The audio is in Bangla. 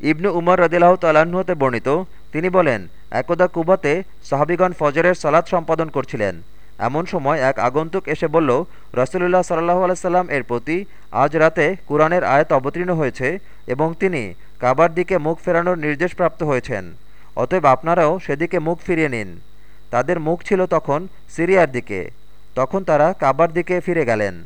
ইবনু উমর রদিল্লাহ তালাহতে হতে বর্ণিত, তিনি বলেন, একদা কুবাতে সাহাবিগণ ফজরের সালাদ সম্পাদন করছিলেন। এমন সময় এক আগন্তুক এসে বলল, রসুলুল্লাহ সাল্লাহ আলাইসাল্লাম এর প্রতি আজ রাতে কোরআনের আয়াত অবতীর্ণ হয়েছে এবং তিনি কাবার দিকে মুখ ফেরানোর নির্দেশ প্রাপ্ত হয়েছেন। অতএব আপনারাও সেদিকে মুখ ফিরিয়ে নিন। তাদের মুখ ছিল তখন সিরিয়ার দিকে। তখন তারা কাবার দিকে ফিরে গেলেন।